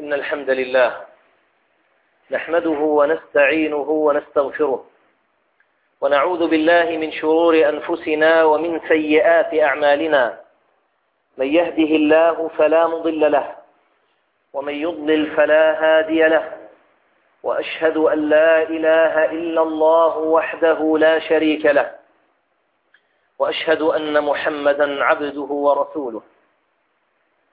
إن الحمد لله نحمده ونستعينه ونستغفره ونعوذ بالله من شرور أنفسنا ومن سيئات أعمالنا من يهده الله فلا مضل له ومن يضلل فلا هادي له وأشهد أن لا إله إلا الله وحده لا شريك له وأشهد أن محمدا عبده ورسوله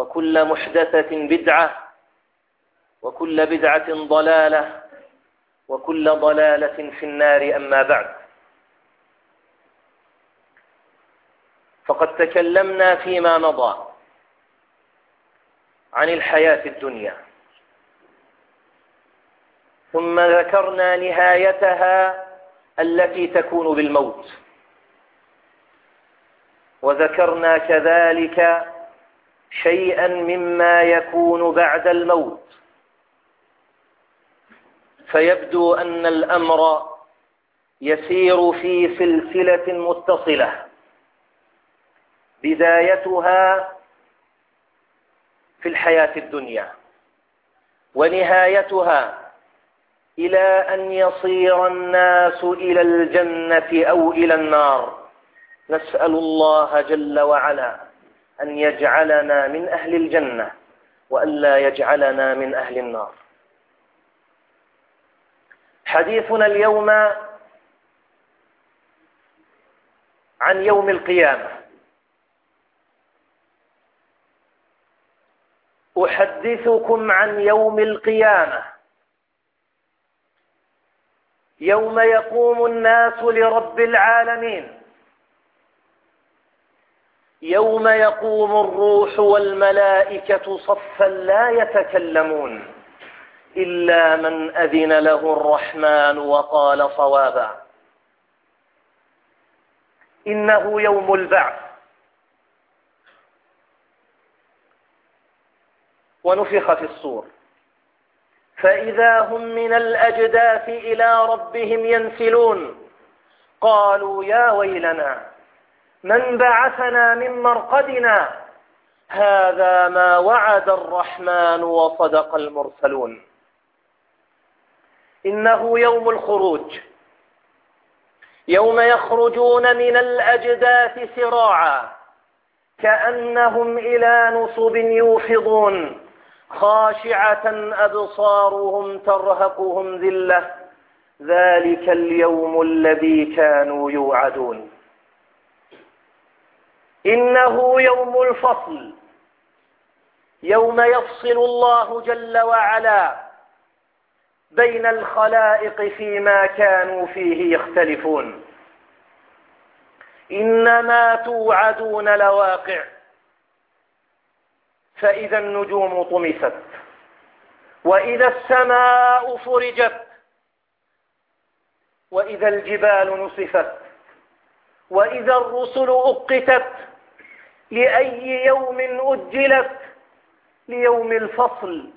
وكل محدثة بدعة وكل بدعة ضلالة وكل ضلالة في النار أما بعد. فقد تكلمنا فيما مضى عن الحياة الدنيا. ثم ذكرنا نهايتها التي تكون بالموت. وذكرنا كذلك شيئا مما يكون بعد الموت. فيبدو أن الأمر يسير في سلسلة متصلة. بدايتها في الحياة الدنيا ونهايتها إلى أن يصير الناس إلى الجنة أو إلى النار. نسأل الله جل وعلا أن يجعلنا من أهل الجنة وألا يجعلنا من أهل النار. حديثنا اليوم عن يوم القيامة. أحدثكم عن يوم القيامة. يوم يقوم الناس لرب العالمين. يوم يقوم الروح والملائكة صفا لا يتكلمون إلا من أذن له الرحمن وقال صوابا. إنه يوم البعث. ونفخ في الصور. فإذا هم من الأجداث إلى ربهم ينسلون قالوا يا ويلنا من بعثنا من مرقدنا. هذا ما وعد الرحمن وصدق المرسلون. إنه يوم الخروج. يوم يخرجون من الأجداث سراعا. كأنهم إلى نصب يوفضون خاشعة أبصارهم ترهقهم ذلة. ذلك اليوم الذي كانوا يوعدون. إنه يوم الفصل يوم يفصل الله جل وعلا بين الخلائق فيما كانوا فيه يختلفون. إنما توعدون لواقع فإذا النجوم طمست وإذا السماء فرجت وإذا الجبال نصفت وإذا الرسل أقتت لأي يوم أجلت ليوم الفصل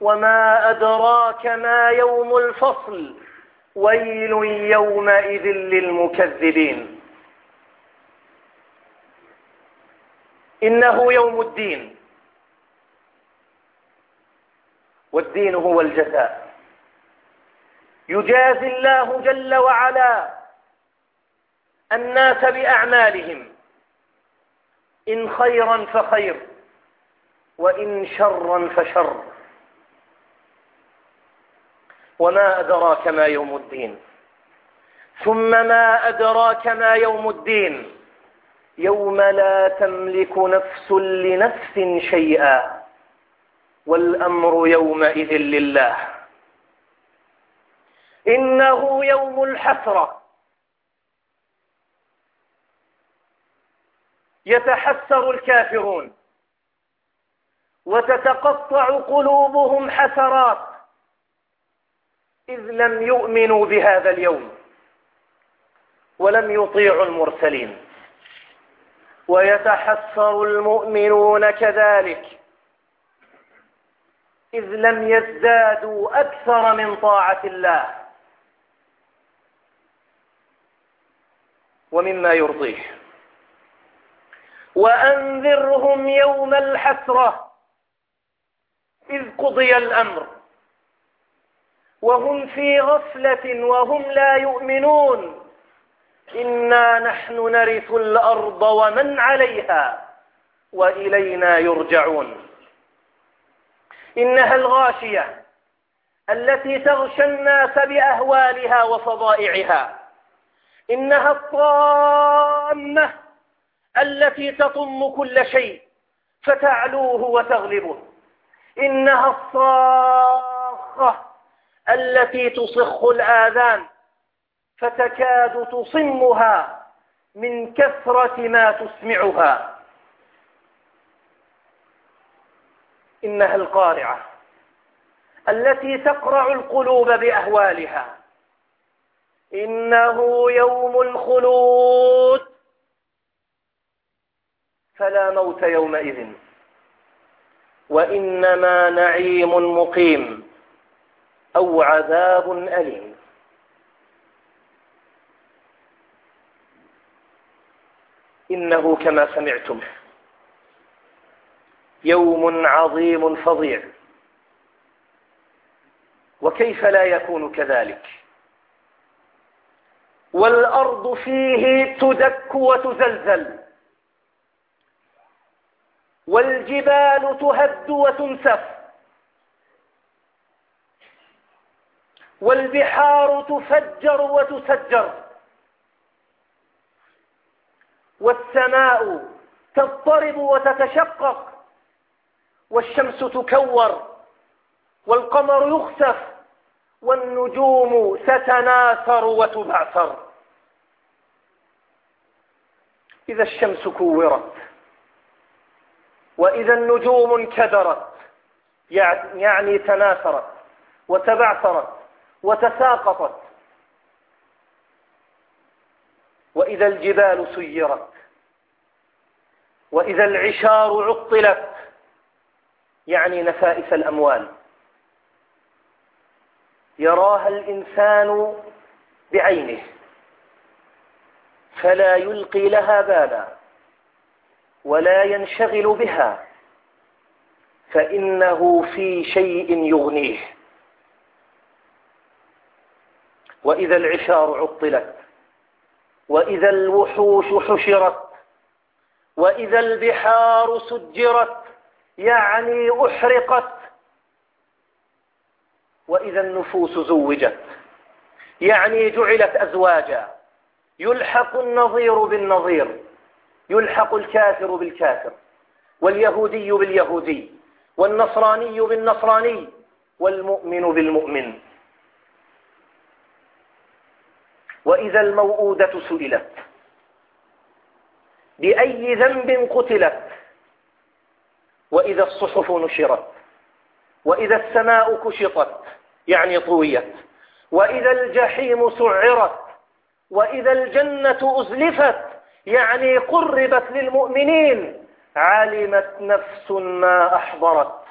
وما أدراك ما يوم الفصل ويل يومئذ للمكذبين. إنه يوم الدين. والدين هو الجزاء. يجازي الله جل وعلا الناس بأعمالهم. إن خيرا فخير وإن شرا فشر. وما أدراك ما يوم الدين. ثم ما أدراك ما يوم الدين. يوم لا تملك نفس لنفس شيئا والأمر يومئذ لله. إنه يوم الحسرة. يتحسر الكافرون وتتقطع قلوبهم حسرات إذ لم يؤمنوا بهذا اليوم ولم يطيعوا المرسلين ويتحسر المؤمنون كذلك إذ لم يزدادوا أكثر من طاعة الله ومما يرضيه. وأنذرهم يوم الحسرة إذ قضي الأمر. وهم في غفلة وهم لا يؤمنون. إنا نحن نرث الأرض ومن عليها وإلينا يرجعون. إنها الغاشية التي تغشى الناس بأهوالها وفضائعها. إنها الطامة التي تطم كل شيء فتعلوه وتغلبه. إنها الصاخة التي تصخ الآذان فتكاد تصمها من كثرة ما تسمعها. إنها القارعة التي تقرع القلوب بأهوالها. إنه يوم الخلود. فلا موت يومئذ. وإنما نعيم مقيم. أو عذاب أليم. إنه كما سمعتم يوم عظيم فظيع. وكيف لا يكون كذلك؟ والأرض فيه تدك وتزلزل. والجبال تهد وتنسف. والبحار تفجر وتسجر. والسماء تضطرب وتتشقق. والشمس تكور. والقمر يخسف. والنجوم تتناثر وتبعثر. إذا الشمس كورت. وإذا النجوم انكدرت يعني تناثرت وتبعثرت وتساقطت. وإذا الجبال سيرت. وإذا العشار عطلت. يعني نفائس الأموال. يراها الإنسان بعينه. فلا يلقي لها بالا. ولا ينشغل بها فإنه في شيء يغنيه. وإذا العشار عطلت وإذا الوحوش حشرت وإذا البحار سجرت يعني أحرقت. وإذا النفوس زوجت يعني جعلت أزواجا. يلحق النظير بالنظير. يلحق الكافر بالكافر واليهودي باليهودي والنصراني بالنصراني والمؤمن بالمؤمن. وإذا الموءودة سئلت بأي ذنب قتلت؟ وإذا الصحف نشرت وإذا السماء كشطت يعني طويت وإذا الجحيم سعرت وإذا الجنة أزلفت يعني قربت للمؤمنين. علمت نفس ما أحضرت.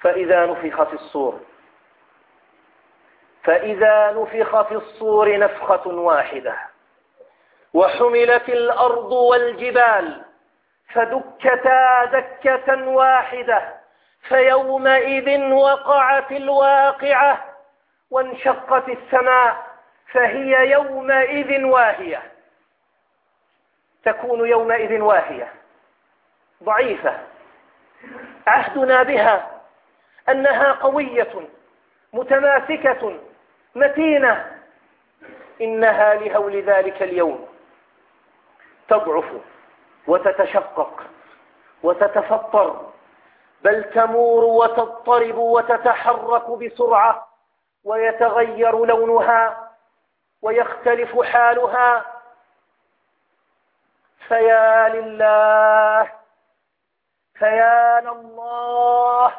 فإذا نفخ في الصور. فإذا نفخ في الصور نفخة واحدة. وحملت الأرض والجبال. فدكتا دكة واحدة. فيومئذ وقعت الواقعة. وانشقت السماء. فهي يومئذ واهية. تكون يومئذ واهية. ضعيفة. عهدنا بها أنها قوية متماسكة متينة. إنها لهول ذلك اليوم. تضعف وتتشقق وتتفطر. بل تمور وتضطرب وتتحرك بسرعة ويتغير لونها. ويختلف حالها. فيا لله فيا لله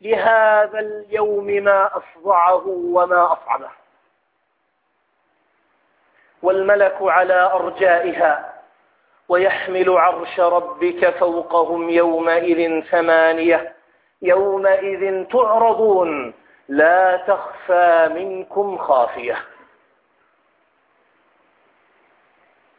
لهذا اليوم ما أفظعه وما أصعبه والملك على أرجائها ويحمل عرش ربك فوقهم يومئذ ثمانية. يومئذ تعرضون لا تخفى منكم خافية.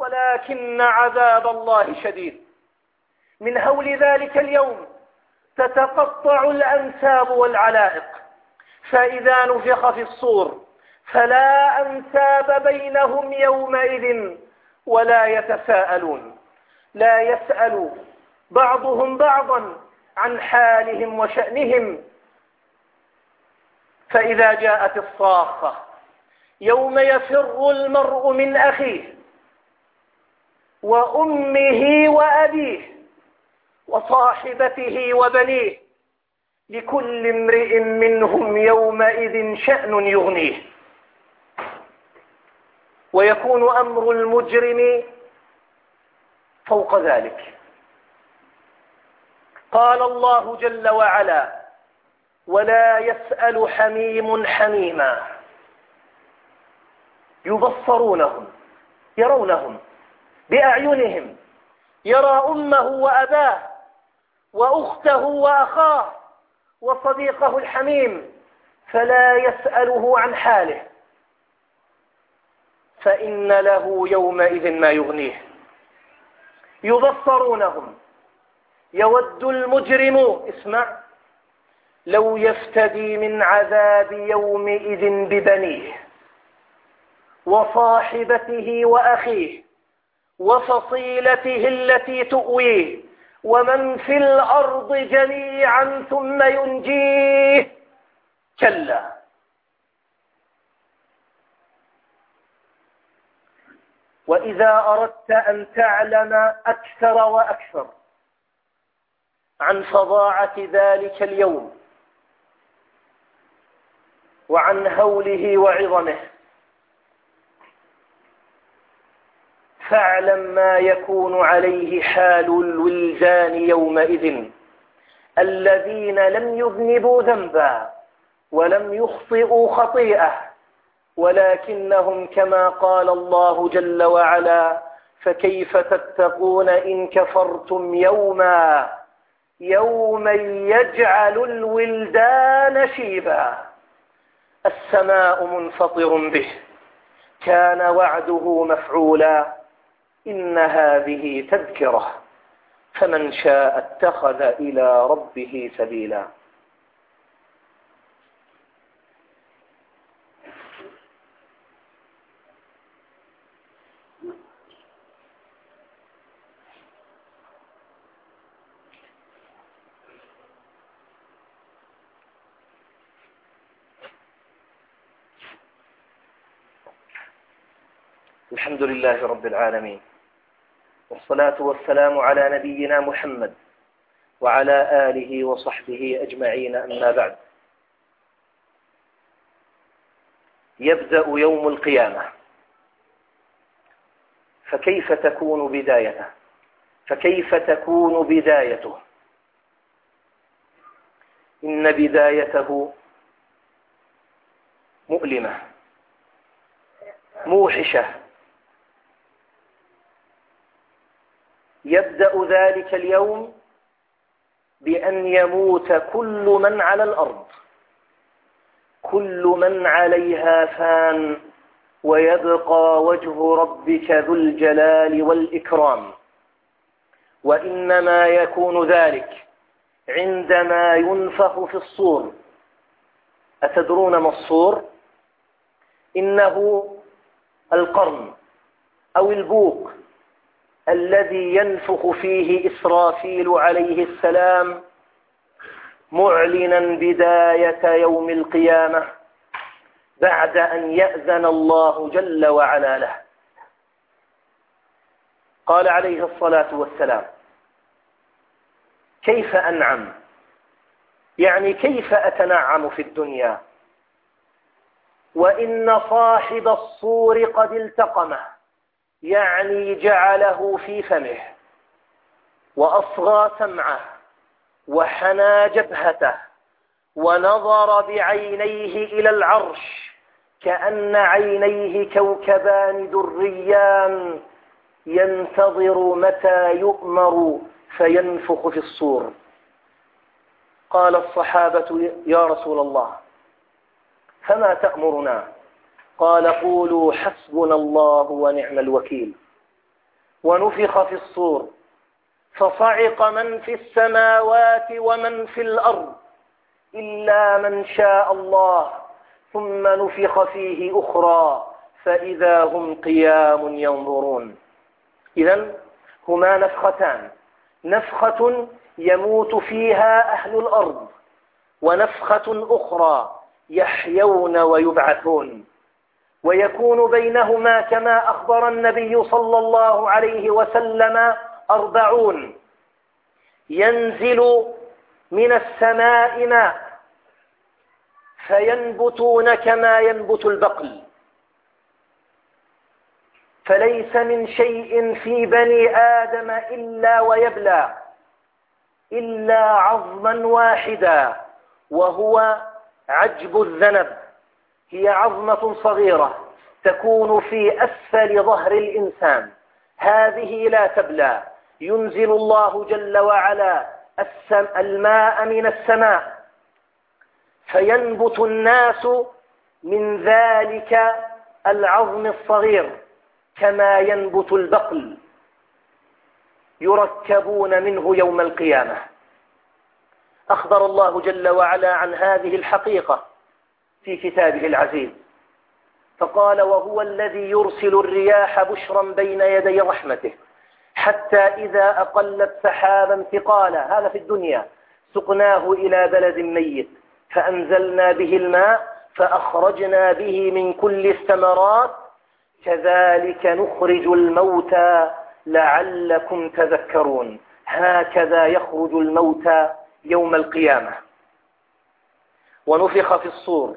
ولكن عذاب الله شديد. من هول ذلك اليوم تتقطع الأنساب والعلائق. فإذا نفخ في الصور فلا أنساب بينهم يومئذ ولا يتساءلون. لا يسأل بعضهم بعضا عن حالهم وشأنهم. فإذا جاءت الصاخة يوم يفر المرء من أخيه وأمه وأبيه وصاحبته وبنيه لكل امرئ منهم يومئذ شأن يغنيه. ويكون أمر المجرم فوق ذلك. قال الله جل وعلا ولا يسأل حميم حميما. يبصرونهم يرونهم بأعينهم يرى أمه وأباه وأخته وأخاه وصديقه الحميم فلا يسأله عن حاله. فإن له يومئذ ما يغنيه. يبصرونهم يود المجرم اسمع لو يفتدي من عذاب يومئذ ببنيه وصاحبته وأخيه. وفصيلته التي تؤويه ومن في الأرض جميعا ثم ينجيه. كلا وإذا أردت أن تعلم أكثر وأكثر عن فظاعة ذلك اليوم وعن هوله وعظمه فاعلم ما يكون عليه حال الولدان يومئذ. الذين لم يذنبوا ذنبا ولم يخطئوا خطيئة ولكنهم كما قال الله جل وعلا فكيف تتقون إن كفرتم يوما؟ يوما يجعل الولدان شيبا. السماء منفطر به كان وعده مفعولا. إن هذه تذكرة فمن شاء اتخذ إلى ربه سبيلا. الحمد لله رب العالمين. والصلاة والسلام على نبينا محمد وعلى آله وصحبه أجمعين أما بعد. يبدأ يوم القيامة. فكيف تكون بدايته؟ فكيف تكون بدايته؟ إن بدايته مؤلمة موحشة يبدأ ذلك اليوم بأن يموت كل من على الأرض كل من عليها فان ويبقى وجه ربك ذو الجلال والإكرام. وإنما يكون ذلك عندما ينفخ في الصور. أتدرون ما الصور؟ إنه القرن أو البوق. الذي ينفخ فيه إسرافيل عليه السلام معلنا بداية يوم القيامة بعد أن يأذن الله جل وعلا له. قال عليه الصلاة والسلام كيف أنعم؟ يعني كيف أتنعم في الدنيا؟ وإن صاحب الصور قد التقمه. يعني جعله في فمه وأصغى سمعه وحنى جبهته ونظر بعينيه إلى العرش كأن عينيه كوكبان دريان ينتظر متى يؤمر فينفخ في الصور. قال الصحابة يا رسول الله فما تأمرنا؟ قال قولوا حسبنا الله ونعم الوكيل. ونفخ في الصور. فصعق من في السماوات ومن في الأرض إلا من شاء الله. ثم نفخ فيه أخرى. فإذا هم قيام ينظرون. إذا هما نفختان. نفخة يموت فيها أهل الأرض. ونفخة أخرى يحيون ويبعثون. ويكون بينهما كما أخبر النبي صلى الله عليه وسلم أربعون. ينزل من السماء ماء فينبتون كما ينبت البقل. فليس من شيء في بني آدم إلا ويبلى إلا عظما واحدا وهو عجب الذنب. هي عظمة صغيرة تكون في أسفل ظهر الإنسان. هذه لا تبلى. ينزل الله جل وعلا الماء من السماء. فينبت الناس من ذلك العظم الصغير كما ينبت البقل. يركبون منه يوم القيامة. أخبر الله جل وعلا عن هذه الحقيقة. في كتابه العزيز. فقال وهو الذي يرسل الرياح بشرا بين يدي رحمته حتى إذا أقلت سحابا ثقالا هذا في الدنيا سقناه إلى بلد ميت فأنزلنا به الماء فأخرجنا به من كل الثمرات كذلك نخرج الموتى لعلكم تذكرون. هكذا يخرج الموتى يوم القيامة. ونفخ في الصور.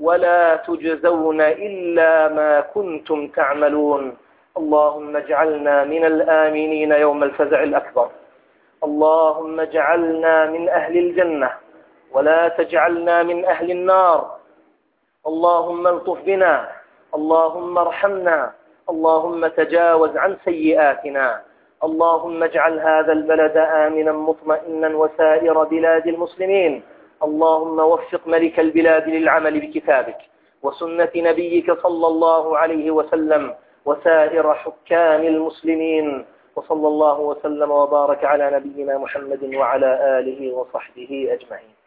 ولا تجزون إلا ما كنتم تعملون. اللهم اجعلنا من الآمنين يوم الفزع الأكبر. اللهم اجعلنا من أهل الجنة ولا تجعلنا من أهل النار. اللهم الطف بنا. اللهم ارحمنا. اللهم تجاوز عن سيئاتنا. اللهم اجعل هذا البلد آمنا مطمئنا وسائر بلاد المسلمين. اللهم وفق ملك البلاد للعمل بكتابك وسنة نبيك صلى الله عليه وسلم وسائر حكام المسلمين وصلى الله وسلم وبارك على نبينا محمد وعلى آله وصحبه أجمعين.